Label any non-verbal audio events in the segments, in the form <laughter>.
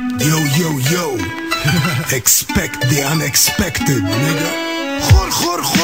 Yo, yo, yo. <laughs> Expect the unexpected, nigga. Gor, gor, gor.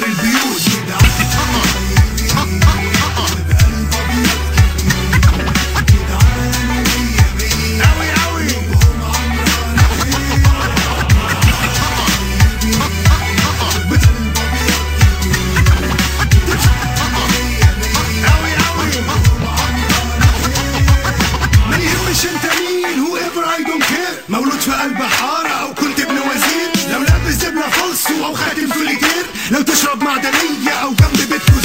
por el. لو تشرب معدنية أو جنب بيتكو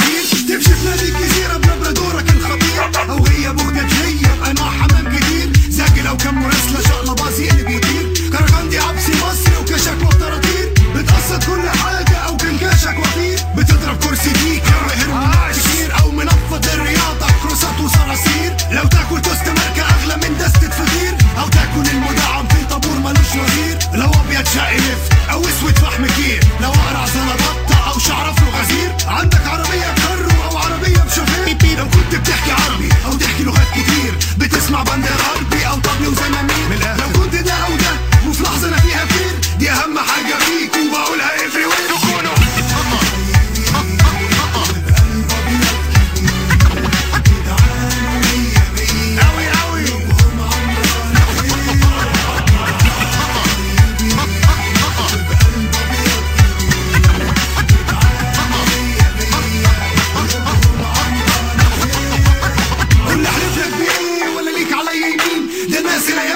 Dime si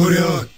Gloria